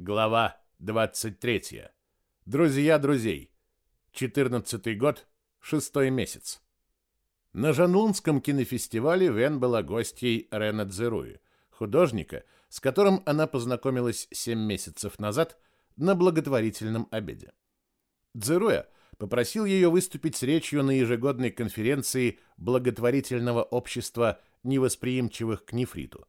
Глава 23. Друзья друзей. 14 год, шестой месяц. На Жанунском кинофестивале Вен была гостьей Рена Дзеруи, художника, с которым она познакомилась 7 месяцев назад на благотворительном обеде. Дзеруя попросил ее выступить с речью на ежегодной конференции благотворительного общества невосприимчивых к нефриту,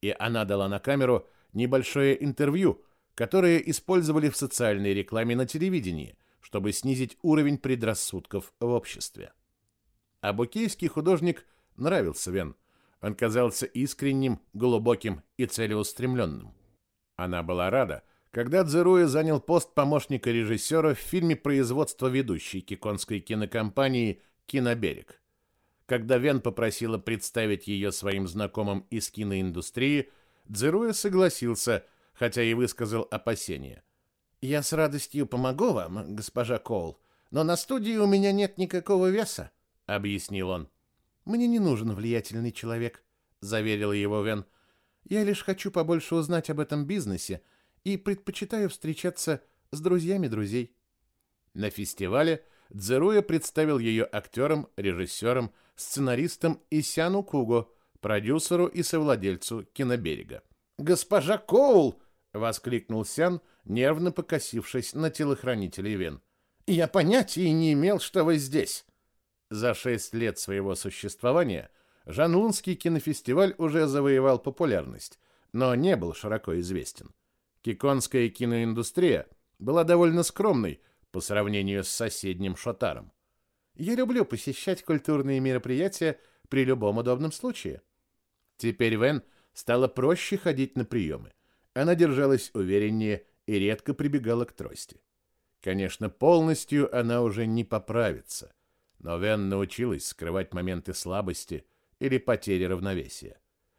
и она дала на камеру небольшое интервью – которые использовали в социальной рекламе на телевидении, чтобы снизить уровень предрассудков в обществе. Абукейский художник нравился Вен. Он казался искренним, глубоким и целеустремленным. Она была рада, когда Дзеруя занял пост помощника режиссера в фильме производства ведущей киконской кинокомпании «Киноберег». Когда Вен попросила представить ее своим знакомым из киноиндустрии, Дзеруя согласился – хотя и высказал опасения. «Я с радостью помогу вам, госпожа Коул, но на студии у меня нет никакого веса», — объяснил он. «Мне не нужен влиятельный человек», — заверил его Вен. «Я лишь хочу побольше узнать об этом бизнесе и предпочитаю встречаться с друзьями друзей». На фестивале Дзеруя представил ее актерам, режиссерам, сценаристам и Сяну Куго, продюсеру и совладельцу «Киноберега». «Госпожа Коул!» — воскликнул Сян, нервно покосившись на телохранителей Вен. «Я понятия не имел, что вы здесь!» За шесть лет своего существования Жанлунский кинофестиваль уже завоевал популярность, но не был широко известен. Киконская киноиндустрия была довольно скромной по сравнению с соседним Шотаром. Я люблю посещать культурные мероприятия при любом удобном случае. Теперь Вен стало проще ходить на приемы. Она держалась увереннее и редко прибегала к трости. Конечно, полностью она уже не поправится, но Вен научилась скрывать моменты слабости или потери равновесия.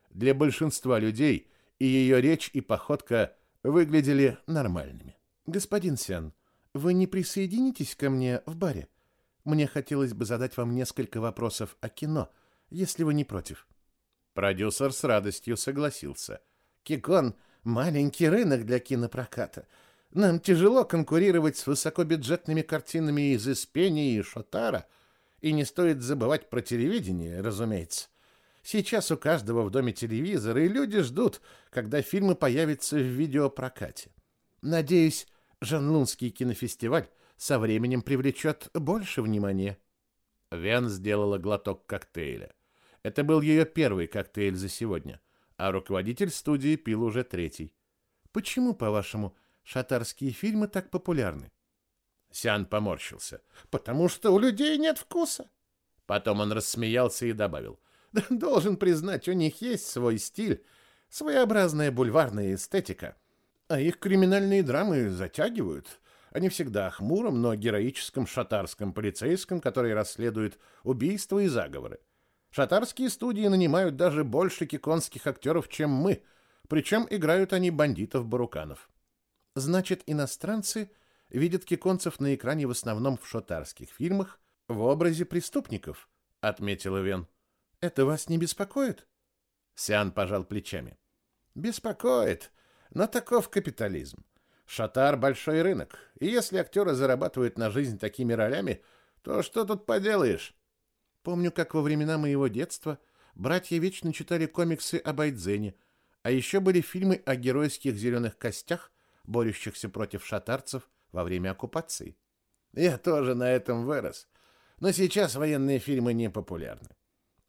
Для большинства людей и ее речь, и походка выглядели нормальными. «Господин Сян, вы не присоединитесь ко мне в баре? Мне хотелось бы задать вам несколько вопросов о кино, если вы не против». Продюсер с радостью согласился. «Кикон маленький рынок для кинопроката. Нам тяжело конкурировать с высокобюджетными картинами из Испении и Шотара, и не стоит забывать про телевидение, разумеется. Сейчас у каждого в доме телевизор, и люди ждут, когда фильмы появятся в видеопрокате. Надеюсь, Жанлунский кинофестиваль со временем привлечет больше внимания. Вен сделала глоток коктейля. Это был ее первый коктейль за сегодня — а руководитель студии пил уже третий. Почему, по-вашему, шатарские фильмы так популярны? Сян поморщился. Потому что у людей нет вкуса. Потом он рассмеялся и добавил. Должен признать, у них есть свой стиль, своеобразная бульварная эстетика. А их криминальные драмы затягивают. Они всегда о но героическом шатарском полицейском, который расследует убийства и заговоры. Шатарские студии нанимают даже больше киконских актеров, чем мы, причем играют они бандитов-баруканов. Значит, иностранцы видят киконцев на экране в основном в шатарских фильмах в образе преступников, отметила Вен. Это вас не беспокоит? Сиан пожал плечами. Беспокоит, но таков капитализм. Шатар — большой рынок, и если актеры зарабатывают на жизнь такими ролями, то что тут поделаешь? Помню, как во времена моего детства братья вечно читали комиксы о Байдзене, а еще были фильмы о геройских зеленых костях, борющихся против шатарцев во время оккупации. Я тоже на этом вырос, но сейчас военные фильмы не популярны.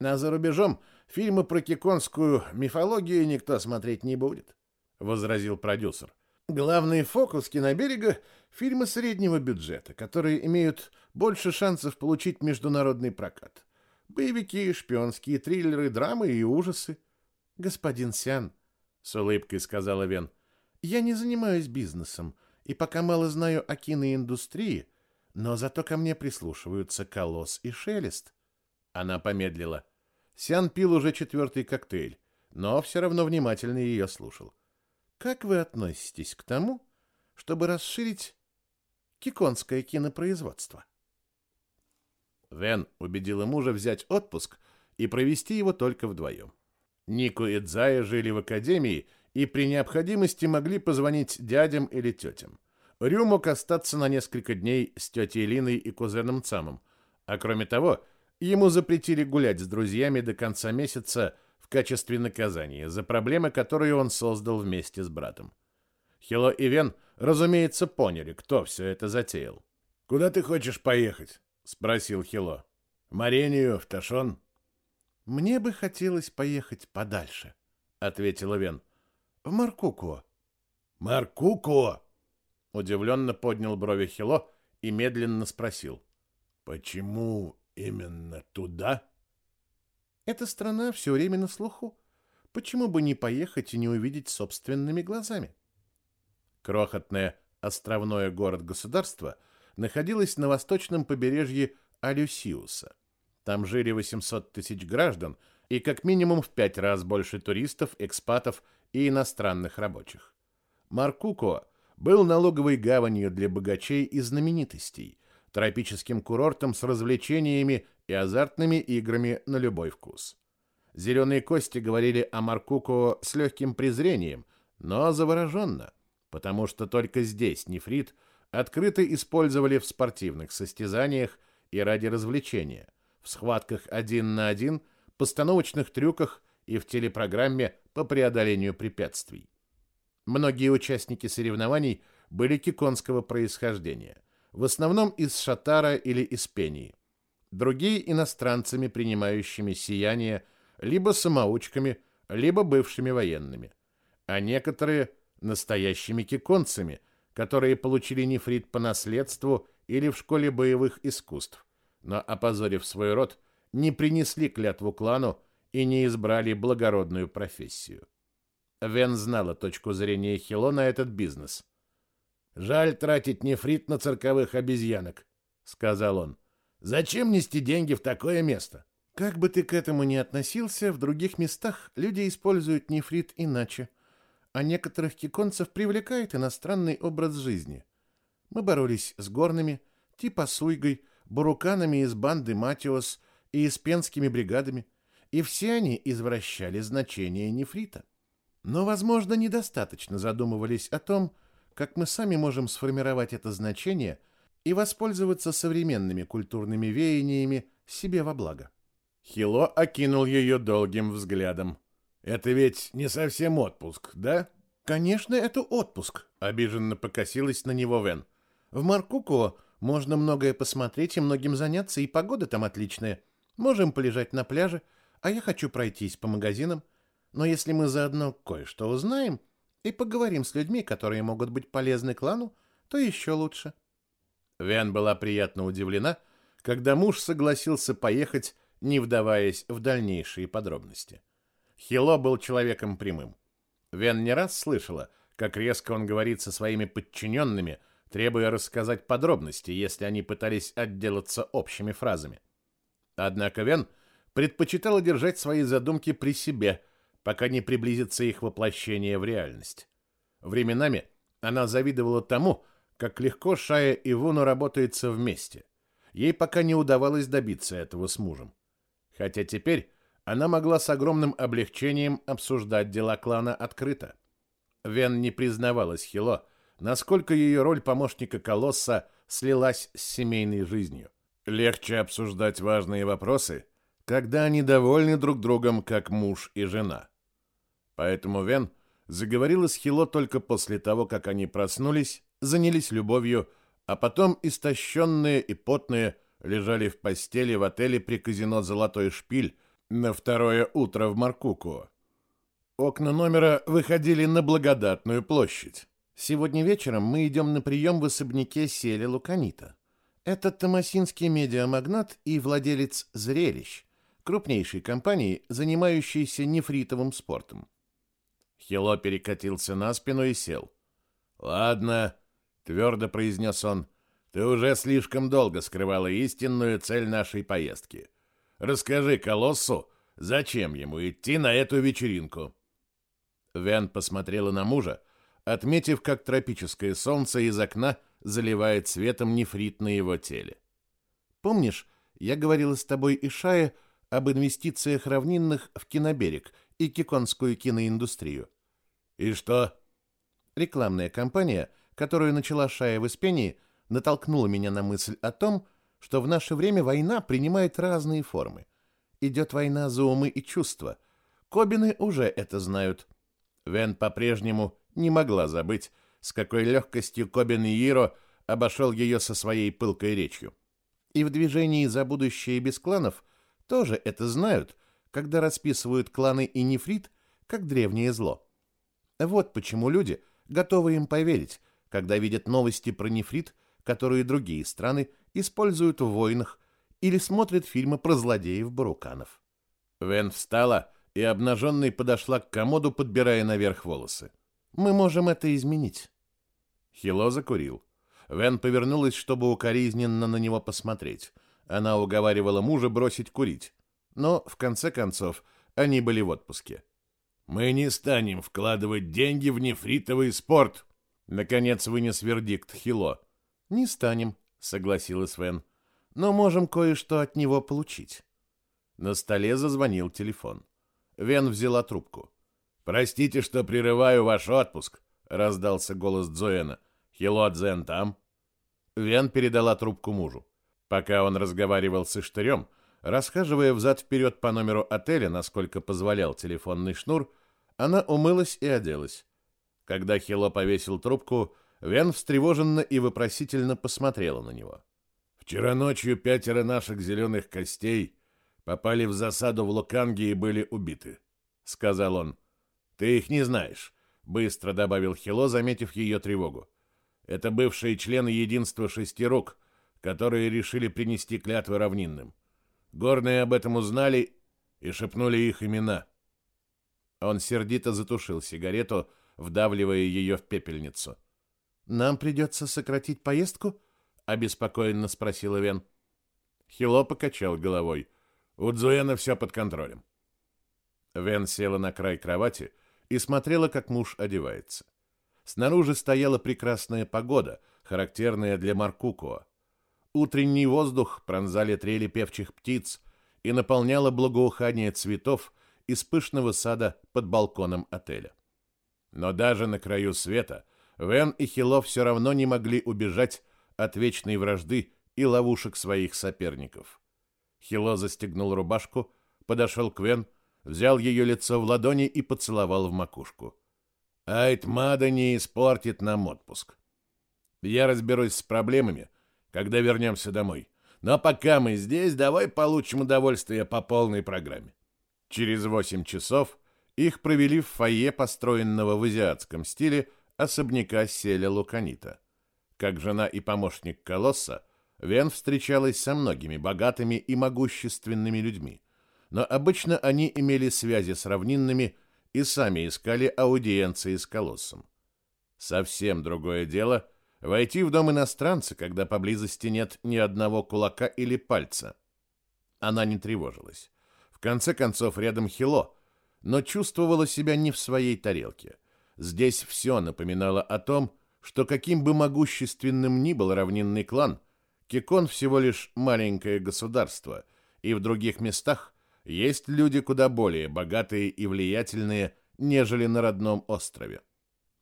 А за рубежом фильмы про киконскую мифологию никто смотреть не будет, — возразил продюсер. Главный фокус киноберега — фильмы среднего бюджета, которые имеют больше шансов получить международный прокат. Боевики, шпионские триллеры, драмы и ужасы. Господин Сян, — с улыбкой сказала Вен, — я не занимаюсь бизнесом и пока мало знаю о киноиндустрии, но зато ко мне прислушиваются Колосс и Шелест. Она помедлила. Сян пил уже четвертый коктейль, но все равно внимательно ее слушал. Как вы относитесь к тому, чтобы расширить киконское кинопроизводство? Вен убедила мужа взять отпуск и провести его только вдвоем. Нику и Дзая жили в академии и при необходимости могли позвонить дядям или тетям. Рю мог остаться на несколько дней с тетей Линой и кузеном Цамом, а кроме того, ему запретили гулять с друзьями до конца месяца в качестве наказания за проблемы, которые он создал вместе с братом. Хило и Вен, разумеется, поняли, кто все это затеял. «Куда ты хочешь поехать?» — спросил Хило. «В Марению, в Ташон?» «Мне бы хотелось поехать подальше», — ответила Вен. «В Маркуко». «Маркуко?» — удивленно поднял брови Хило и медленно спросил. «Почему именно туда?» «Эта страна все время на слуху. Почему бы не поехать и не увидеть собственными глазами?» Крохотное островное город-государство находилось на восточном побережье Алюсиуса. Там жили 800 тысяч граждан и как минимум в пять раз больше туристов, экспатов и иностранных рабочих. Маркуко был налоговой гаванью для богачей и знаменитостей, тропическим курортом с развлечениями и азартными играми на любой вкус. Зеленые кости говорили о Маркуко с легким презрением, но завороженно, потому что только здесь нефрит открыто использовали в спортивных состязаниях и ради развлечения – в схватках один на один, постановочных трюках и в телепрограмме по преодолению препятствий. Многие участники соревнований были киконского происхождения, в основном из Шатара или из Пении. Другие иностранцами, принимающими сияние, либо самоучками, либо бывшими военными. А некоторые настоящими киконцами, которые получили нефрит по наследству или в школе боевых искусств но, опозорив свой род, не принесли клятву клану и не избрали благородную профессию. Вен знала точку зрения Хило на этот бизнес. «Жаль тратить нефрит на цирковых обезьянок», — сказал он. «Зачем нести деньги в такое место?» «Как бы ты к этому ни относился, в других местах люди используют нефрит иначе, а некоторых киконцев привлекает иностранный образ жизни. Мы боролись с горными, типа Суйгой, буруканами из банды Матиос и испенскими бригадами, и все они извращали значение нефрита. Но, возможно, недостаточно задумывались о том, как мы сами можем сформировать это значение и воспользоваться современными культурными веяниями себе во благо. Хило окинул ее долгим взглядом. «Это ведь не совсем отпуск, да?» «Конечно, это отпуск», — обиженно покосилась на него Вен. «В Маркуко можно многое посмотреть и многим заняться, и погода там отличная. Можем полежать на пляже, а я хочу пройтись по магазинам. Но если мы заодно кое-что узнаем и поговорим с людьми, которые могут быть полезны клану, то еще лучше. Вен была приятно удивлена, когда муж согласился поехать, не вдаваясь в дальнейшие подробности. Хило был человеком прямым. Вен не раз слышала, как резко он говорит со своими подчиненными – требуя рассказать подробности, если они пытались отделаться общими фразами. Однако Вен предпочитала держать свои задумки при себе, пока не приблизится их воплощение в реальность. Временами она завидовала тому, как легко Шая и Вуну работают вместе. Ей пока не удавалось добиться этого с мужем. Хотя теперь она могла с огромным облегчением обсуждать дела клана открыто. Вен не признавалась Хило, насколько ее роль помощника Колосса слилась с семейной жизнью. Легче обсуждать важные вопросы, когда они довольны друг другом, как муж и жена. Поэтому Вен заговорила с Хило только после того, как они проснулись, занялись любовью, а потом, истощенные и потные, лежали в постели в отеле при казино «Золотой шпиль» на второе утро в Маркуку. Окна номера выходили на благодатную площадь. Сегодня вечером мы идем на прием в особняке Селя Луканита. Это томасинский медиамагнат и владелец «Зрелищ», крупнейшей компании, занимающейся нефритовым спортом. Хило перекатился на спину и сел. «Ладно», — твердо произнес он, — «ты уже слишком долго скрывала истинную цель нашей поездки. Расскажи Колоссу, зачем ему идти на эту вечеринку?» Вен посмотрела на мужа, отметив, как тропическое солнце из окна заливает светом нефрит на его теле. «Помнишь, я говорила с тобой и Шая об инвестициях равнинных в киноберег и киконскую киноиндустрию?» И что? Рекламная кампания, которую начала Шая в Испении, натолкнула меня на мысль о том, что в наше время война принимает разные формы. Идет война за умы и чувства. Кобины уже это знают. Вен по-прежнему не могла забыть, с какой легкостью Кобин Иро обошел ее со своей пылкой речью. И в движении «За будущее без кланов» тоже это знают, когда расписывают кланы и нефрит как древнее зло. Вот почему люди готовы им поверить, когда видят новости про нефрит, которые другие страны используют в войнах или смотрят фильмы про злодеев-баруканов. Вен встала и обнаженной подошла к комоду, подбирая наверх волосы. «Мы можем это изменить». Хило закурил. Вен повернулась, чтобы укоризненно на него посмотреть. Она уговаривала мужа бросить курить. Но, в конце концов, они были в отпуске. «Мы не станем вкладывать деньги в нефритовый спорт», — наконец вынес вердикт Хило. «Не станем», — согласилась Вен. «Но можем кое-что от него получить». На столе зазвонил телефон. Вен взяла трубку. «Простите, что прерываю ваш отпуск», — раздался голос Дзоэна. «Хило Дзен там?» Вен передала трубку мужу. Пока он разговаривал с Иштырем, расхаживая взад-вперед по номеру отеля, насколько позволял телефонный шнур, она умылась и оделась. Когда Хило повесил трубку, Вен встревоженно и вопросительно посмотрела на него. «Вчера ночью пятеро наших зеленых костей попали в засаду в Луканге и были убиты», — сказал он. «Ты их не знаешь», — быстро добавил Хило, заметив ее тревогу. Это бывшие члены единства шести рук, которые решили принести клятвы равнинным. Горные об этом узнали и шепнули их имена. Он сердито затушил сигарету, вдавливая ее в пепельницу. «Нам придется сократить поездку?» — обеспокоенно спросила Вен. Хило покачал головой. У Дзуэна все под контролем. Вен села на край кровати и смотрела, как муж одевается. Снаружи стояла прекрасная погода, характерная для Маркукуа. Утренний воздух пронзали трели певчих птиц и наполняло благоухание цветов из пышного сада под балконом отеля. Но даже на краю света Вен и Хило все равно не могли убежать от вечной вражды и ловушек своих соперников. Хило застегнул рубашку, подошел к Вен, взял ее лицо в ладони и поцеловал в макушку. Айтмада не испортит нам отпуск. Я разберусь с проблемами, когда вернемся домой. Но пока мы здесь, давай получим удовольствие по полной программе. Через восемь часов их провели в фойе, построенного в азиатском стиле, особняка Селя Луканита. Как жена и помощник Колосса, Вен встречалась со многими богатыми и могущественными людьми, но обычно они имели связи с равнинными и сами искали аудиенции с колоссом. Совсем другое дело войти в дом иностранца, когда поблизости нет ни одного кулака или пальца. Она не тревожилась. В конце концов, рядом Хило, но чувствовала себя не в своей тарелке. Здесь все напоминало о том, что каким бы могущественным ни был равнинный клан, Кикон всего лишь маленькое государство, и в других местах есть люди куда более богатые и влиятельные, нежели на родном острове.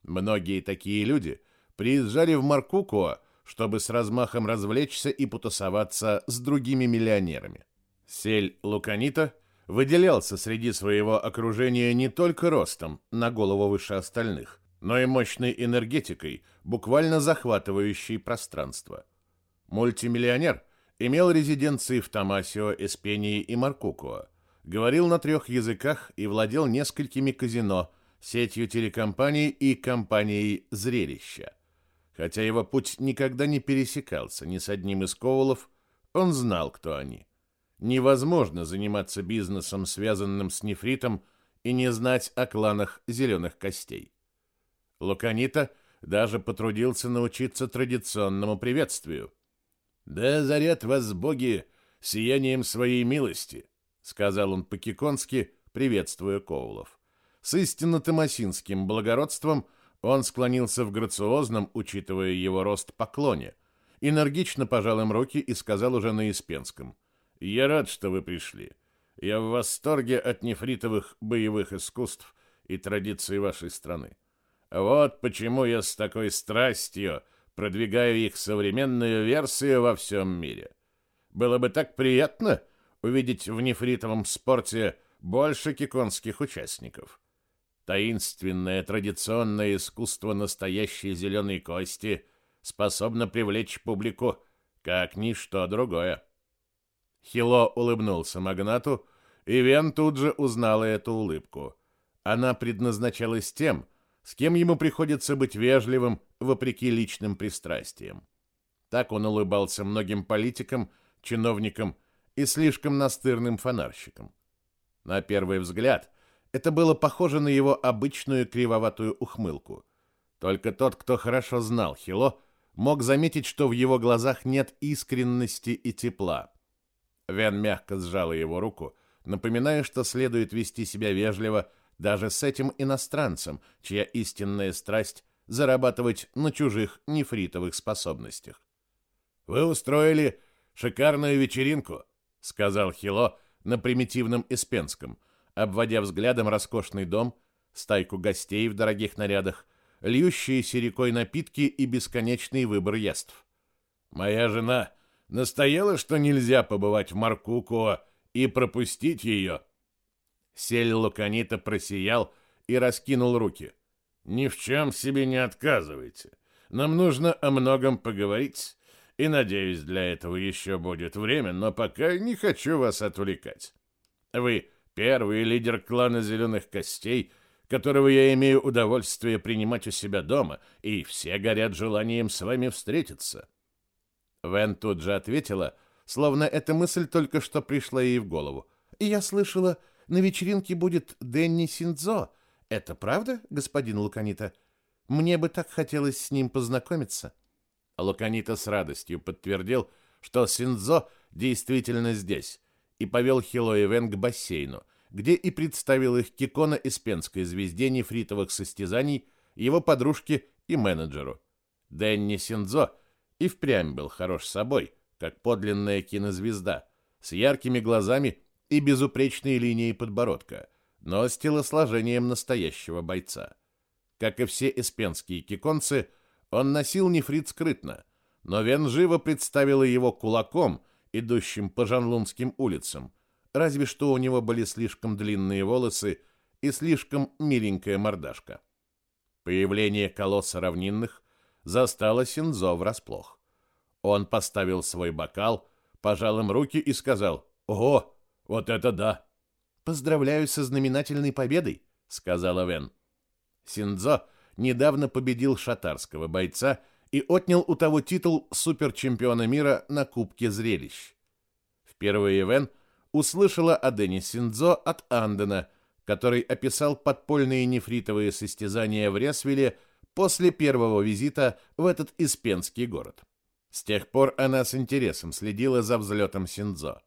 Многие такие люди приезжали в Маркукуа, чтобы с размахом развлечься и потусоваться с другими миллионерами. Сель Луканита выделялся среди своего окружения не только ростом на голову выше остальных, но и мощной энергетикой, буквально захватывающей пространство. Мультимиллионер имел резиденции в Томасио, Эспении и Маркукуа, говорил на трех языках и владел несколькими казино, сетью телекомпаний и компанией «Зрелища». Хотя его путь никогда не пересекался ни с одним из Коулов, он знал, кто они. Невозможно заниматься бизнесом, связанным с нефритом, и не знать о кланах зеленых костей. Луканита даже потрудился научиться традиционному приветствию. «Да заряд вас боги сиянием своей милости», — сказал он по-киконски, приветствуя Коулов. С истинно томасинским благородством он склонился в грациозном, учитывая его рост, поклоне, энергично пожал им руки и сказал уже на испенском. «Я рад, что вы пришли. Я в восторге от нефритовых боевых искусств и традиций вашей страны. Вот почему я с такой страстью продвигаю их современную версию во всем мире. Было бы так приятно увидеть в нефритовом спорте больше киконских участников. Таинственное традиционное искусство настоящей зеленой кости способно привлечь публику, как ничто другое. Хило улыбнулся магнату, и Вен тут же узнала эту улыбку. Она предназначалась тем, с кем ему приходится быть вежливым вопреки личным пристрастиям. Так он улыбался многим политикам, чиновникам и слишком настырным фонарщикам. На первый взгляд это было похоже на его обычную кривоватую ухмылку. Только тот, кто хорошо знал Хило, мог заметить, что в его глазах нет искренности и тепла. Вен мягко сжала его руку, напоминая, что следует вести себя вежливо даже с этим иностранцем, чья истинная страсть – зарабатывать на чужих нефритовых способностях. «Вы устроили шикарную вечеринку», — сказал Хило на примитивном испенском, обводя взглядом роскошный дом, стайку гостей в дорогих нарядах, льющиеся рекой напитки и бесконечный выбор яств. «Моя жена настояла, что нельзя побывать в Маркуко и пропустить ее». Сель Луканита просиял и раскинул руки. «Ни в чем себе не отказывайте. Нам нужно о многом поговорить, и, надеюсь, для этого еще будет время, но пока не хочу вас отвлекать. Вы первый лидер клана Зеленых Костей, которого я имею удовольствие принимать у себя дома, и все горят желанием с вами встретиться». Вен тут же ответила, словно эта мысль только что пришла ей в голову. «И я слышала, на вечеринке будет Дэнни Синдзо. Это правда, господин Луканита? Мне бы так хотелось с ним познакомиться». Луканита с радостью подтвердил, что Синдзо действительно здесь, и повел Хило и Вен к бассейну, где и представил их Кикона Испенской звезде нефритовых состязаний, его подружке и менеджеру. Дэнни Синдзо и впрямь был хорош собой, как подлинная кинозвезда, с яркими глазами и безупречной линией подбородка, но с телосложением настоящего бойца. Как и все эспенские киконцы, он носил нефрит скрытно, но Вен живо представила его кулаком, идущим по Жанлунским улицам, разве что у него были слишком длинные волосы и слишком миленькая мордашка. Появление колосса равнинных застало Синзо врасплох. Он поставил свой бокал, пожал им руки и сказал «Ого, вот это да! Поздравляю со знаменательной победой, сказала Вен. Синдзо недавно победил шатарского бойца и отнял у того титул суперчемпиона мира на Кубке зрелищ. Впервые Вен услышала о Дэне Синдзо от Андена, который описал подпольные нефритовые состязания в Ресвилле после первого визита в этот испенский город. С тех пор она с интересом следила за взлетом Синдзо.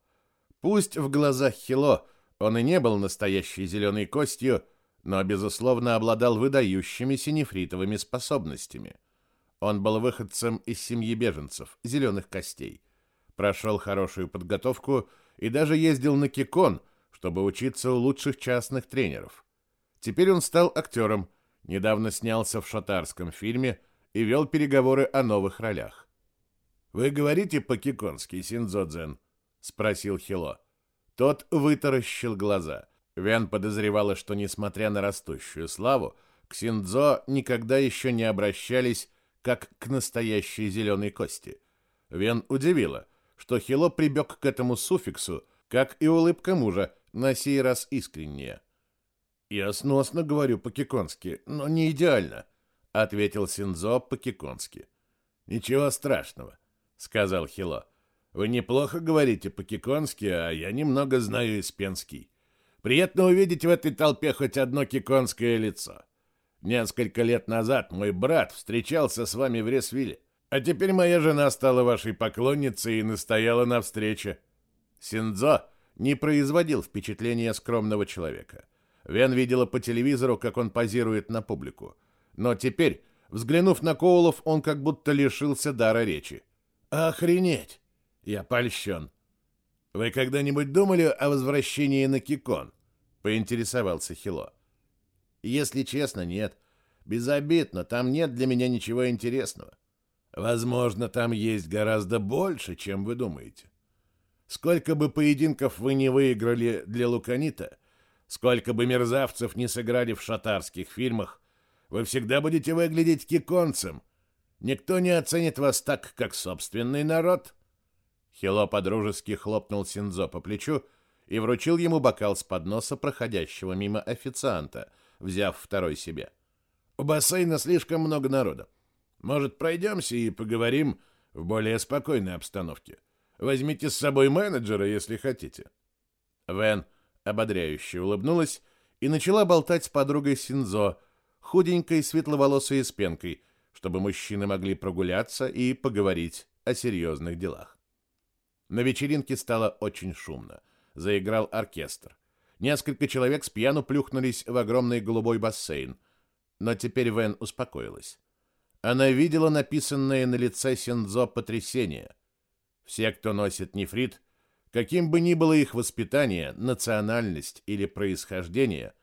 Пусть в глазах Хило он и не был настоящей зеленой костью, но, безусловно, обладал выдающимися нефритовыми способностями. Он был выходцем из семьи беженцев, зеленых костей. Прошел хорошую подготовку и даже ездил на Кикон, чтобы учиться у лучших частных тренеров. Теперь он стал актером, недавно снялся в шатарском фильме и вел переговоры о новых ролях. «Вы говорите по-киконски, Синдзо-дзен?» спросил Хило. Тот вытаращил глаза. Вен подозревала, что несмотря на растущую славу, к Синдзо никогда еще не обращались как к настоящей зеленой кости. Вен удивила, что Хило прибег к этому суффиксу, как и улыбка мужа, на сей раз искренняя. «Я сносно говорю по-киконски, но не идеально», — ответил Синдзо по-киконски. «Ничего страшного», — сказал Хило. Вы неплохо говорите по-киконски, а я немного знаю испенский. Приятно увидеть в этой толпе хоть одно киконское лицо. Несколько лет назад мой брат встречался с вами в Ресвилле, а теперь моя жена стала вашей поклонницей и настояла на встрече. Синдзо не производил впечатления скромного человека. Вен видела по телевизору, как он позирует на публику. Но теперь, взглянув на Коулов, он как будто лишился дара речи. «Охренеть! Я польщен. Вы когда-нибудь думали о возвращении на Кикон? Поинтересовался Хило. Если честно, нет. Без обид, но там нет для меня ничего интересного. Возможно, там есть гораздо больше, чем вы думаете. Сколько бы поединков вы не выиграли для Луканита, сколько бы мерзавцев не сыграли в шатарских фильмах, вы всегда будете выглядеть киконцем. Никто не оценит вас так, как собственный народ. Хило подружески хлопнул Синзо по плечу и вручил ему бокал с подноса проходящего мимо официанта, взяв второй себе. У бассейна слишком много народа. Может, пройдемся и поговорим в более спокойной обстановке. Возьмите с собой менеджера, если хотите. Вен ободряюще улыбнулась и начала болтать с подругой Синзо, худенькой светловолосой с пенкой, чтобы мужчины могли прогуляться и поговорить о серьезных делах. На вечеринке стало очень шумно. Заиграл оркестр. Несколько человек с пьяну плюхнулись в огромный голубой бассейн. Но теперь Вен успокоилась. Она видела написанное на лице Синзо потрясение. Все, кто носит нефрит, каким бы ни было их воспитание, национальность или происхождение,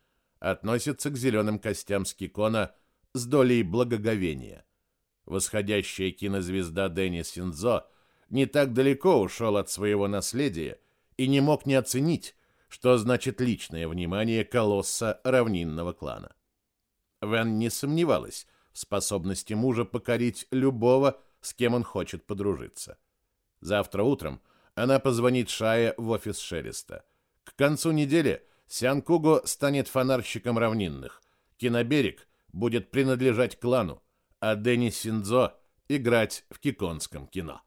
относятся к зеленым костям скикона с долей благоговения. Восходящая кинозвезда Дэнни Синзо не так далеко ушел от своего наследия и не мог не оценить, что значит личное внимание колосса равнинного клана. Вен не сомневалась в способности мужа покорить любого, с кем он хочет подружиться. Завтра утром она позвонит Шае в офис Шереста. К концу недели Сянкуго станет фонарщиком равнинных. Киноберег будет принадлежать клану, а Дэнни Синдзо играть в киконском кино.